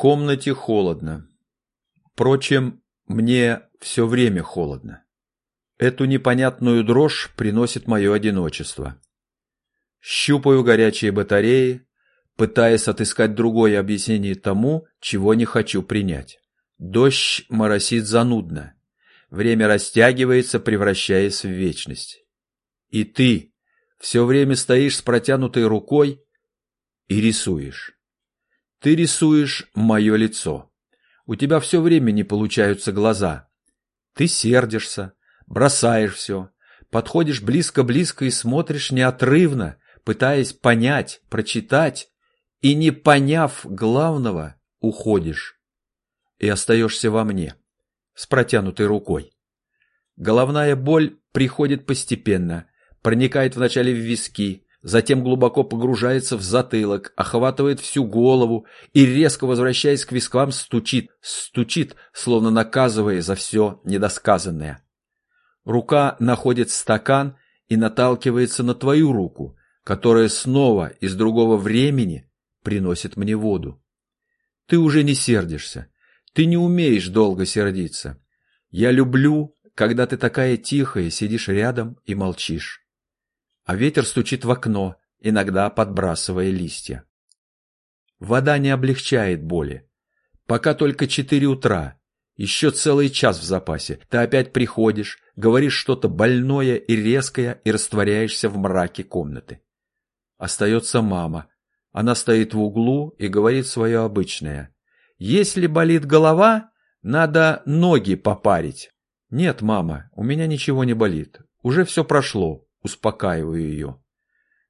комнате холодно. Впрочем, мне все время холодно. Эту непонятную дрожь приносит мое одиночество. Щупаю горячие батареи, пытаясь отыскать другое объяснение тому, чего не хочу принять. Дождь моросит занудно. Время растягивается, превращаясь в вечность. И ты все время стоишь с протянутой рукой и рисуешь. Ты рисуешь мое лицо. У тебя все время не получаются глаза. Ты сердишься, бросаешь все, подходишь близко-близко и смотришь неотрывно, пытаясь понять, прочитать, и не поняв главного, уходишь. И остаешься во мне, с протянутой рукой. Головная боль приходит постепенно, проникает вначале в виски, затем глубоко погружается в затылок, охватывает всю голову и, резко возвращаясь к вискам, стучит, стучит, словно наказывая за все недосказанное. Рука находит стакан и наталкивается на твою руку, которая снова из другого времени приносит мне воду. Ты уже не сердишься, ты не умеешь долго сердиться. Я люблю, когда ты такая тихая, сидишь рядом и молчишь а ветер стучит в окно, иногда подбрасывая листья. Вода не облегчает боли. Пока только четыре утра, еще целый час в запасе. Ты опять приходишь, говоришь что-то больное и резкое и растворяешься в мраке комнаты. Остается мама. Она стоит в углу и говорит свое обычное. Если болит голова, надо ноги попарить. Нет, мама, у меня ничего не болит. Уже все прошло. Успокаиваю ее.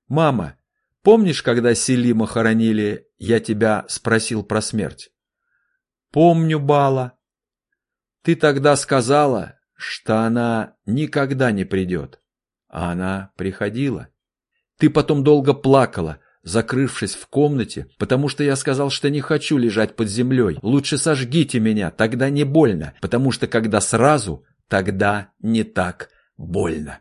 «Мама, помнишь, когда Селима хоронили, я тебя спросил про смерть?» «Помню, Бала. Ты тогда сказала, что она никогда не придет. А она приходила. Ты потом долго плакала, закрывшись в комнате, потому что я сказал, что не хочу лежать под землей. Лучше сожгите меня, тогда не больно, потому что когда сразу, тогда не так больно.